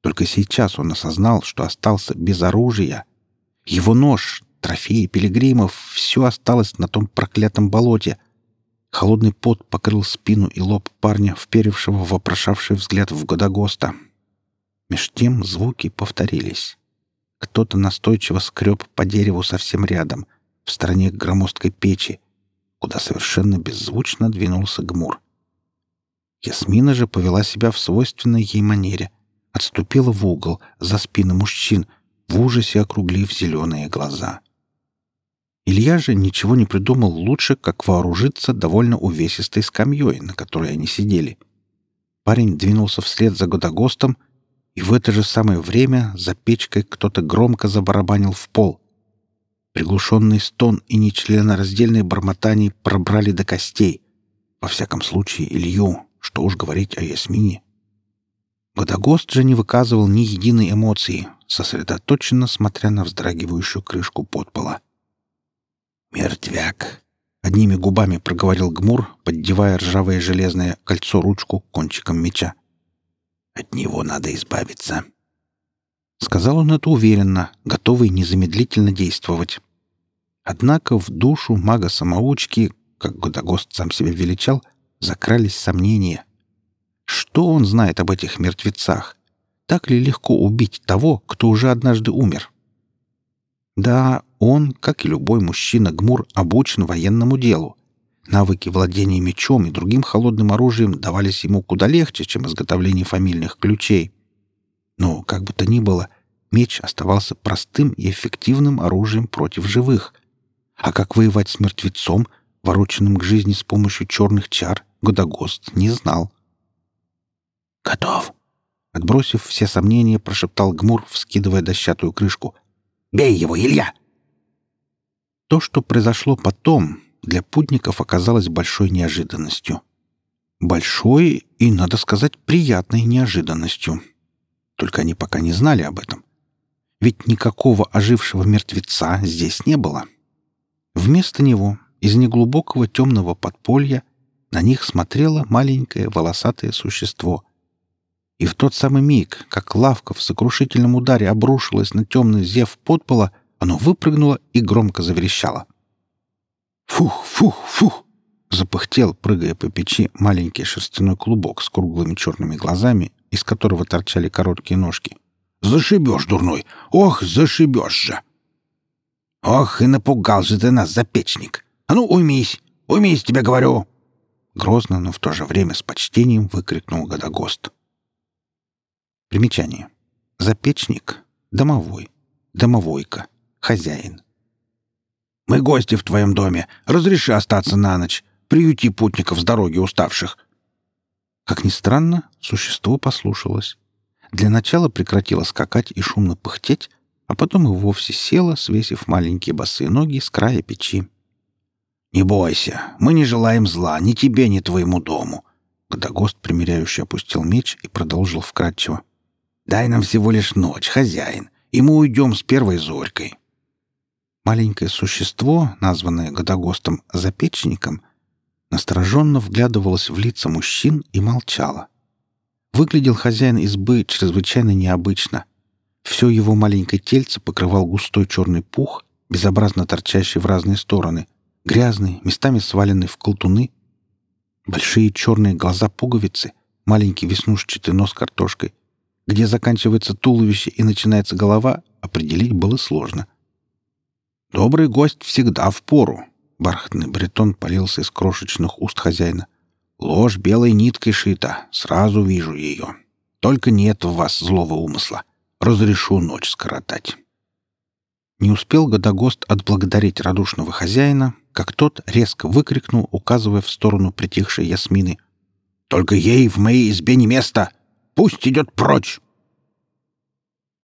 Только сейчас он осознал, что остался без оружия. Его нож, трофеи пилигримов — все осталось на том проклятом болоте. Холодный пот покрыл спину и лоб парня, вперевшего вопрошавший взгляд в Годогоста. Меж тем звуки повторились. Кто-то настойчиво скреб по дереву совсем рядом, в стороне громоздкой печи, куда совершенно беззвучно двинулся Гмур. Ясмина же повела себя в свойственной ей манере — отступила в угол, за спины мужчин, в ужасе округлив зеленые глаза. Илья же ничего не придумал лучше, как вооружиться довольно увесистой скамьей, на которой они сидели. Парень двинулся вслед за Годогостом, и в это же самое время за печкой кто-то громко забарабанил в пол. Приглушенный стон и нечленораздельное бормотание пробрали до костей. Во всяком случае, Илью, что уж говорить о Ясмине. Водогост же не выказывал ни единой эмоции, сосредоточенно смотря на вздрагивающую крышку подпола. «Мертвяк!» — одними губами проговорил Гмур, поддевая ржавое железное кольцо-ручку кончиком меча. «От него надо избавиться». Сказал он это уверенно, готовый незамедлительно действовать. Однако в душу мага-самоучки, как Годогост сам себя величал, закрались сомнения — что он знает об этих мертвецах? Так ли легко убить того, кто уже однажды умер? Да, он, как и любой мужчина, Гмур, обучен военному делу. Навыки владения мечом и другим холодным оружием давались ему куда легче, чем изготовление фамильных ключей. Но, как бы то ни было, меч оставался простым и эффективным оружием против живых. А как воевать с мертвецом, вороченным к жизни с помощью черных чар, Годогост не знал. «Готов!» Отбросив все сомнения, прошептал Гмур, вскидывая дощатую крышку. «Бей его, Илья!» То, что произошло потом, для путников оказалось большой неожиданностью. Большой и, надо сказать, приятной неожиданностью. Только они пока не знали об этом. Ведь никакого ожившего мертвеца здесь не было. Вместо него из неглубокого темного подполья на них смотрело маленькое волосатое существо — и в тот самый миг, как лавка в сокрушительном ударе обрушилась на темный зев подпола, оно выпрыгнуло и громко заверещало. «Фух, фух, фух!» — запыхтел, прыгая по печи, маленький шерстяной клубок с круглыми черными глазами, из которого торчали короткие ножки. «Зашибешь, дурной! Ох, зашибешь же!» «Ох, и напугал же ты нас, запечник! А ну, уймись! Уймись, тебе говорю!» Грозно, но в то же время с почтением выкрикнул Годогост. Примечание. Запечник — домовой, домовойка, хозяин. Мы гости в твоем доме. Разреши остаться на ночь. Приюти путников с дороги уставших». Как ни странно, существо послушалось. Для начала прекратило скакать и шумно пыхтеть, а потом и вовсе села, свесив маленькие босые ноги с края печи. «Не бойся, мы не желаем зла ни тебе, ни твоему дому». Годогост примиряюще опустил меч и продолжил вкратчиво. «Дай нам всего лишь ночь, хозяин, и мы уйдем с первой зорькой». Маленькое существо, названное Годогостом запечником, настороженно вглядывалось в лица мужчин и молчало. Выглядел хозяин избы чрезвычайно необычно. Все его маленькое тельце покрывал густой черный пух, безобразно торчащий в разные стороны, грязный, местами сваленный в колтуны. Большие черные глаза-пуговицы, маленький веснушчатый нос картошкой. Где заканчивается туловище и начинается голова, определить было сложно. «Добрый гость всегда в пору», — бархатный бретон полился из крошечных уст хозяина. «Ложь белой ниткой шита, сразу вижу ее. Только нет в вас злого умысла. Разрешу ночь скоротать». Не успел Годогост отблагодарить радушного хозяина, как тот резко выкрикнул, указывая в сторону притихшей Ясмины. «Только ей в моей избе не место! Пусть идет прочь!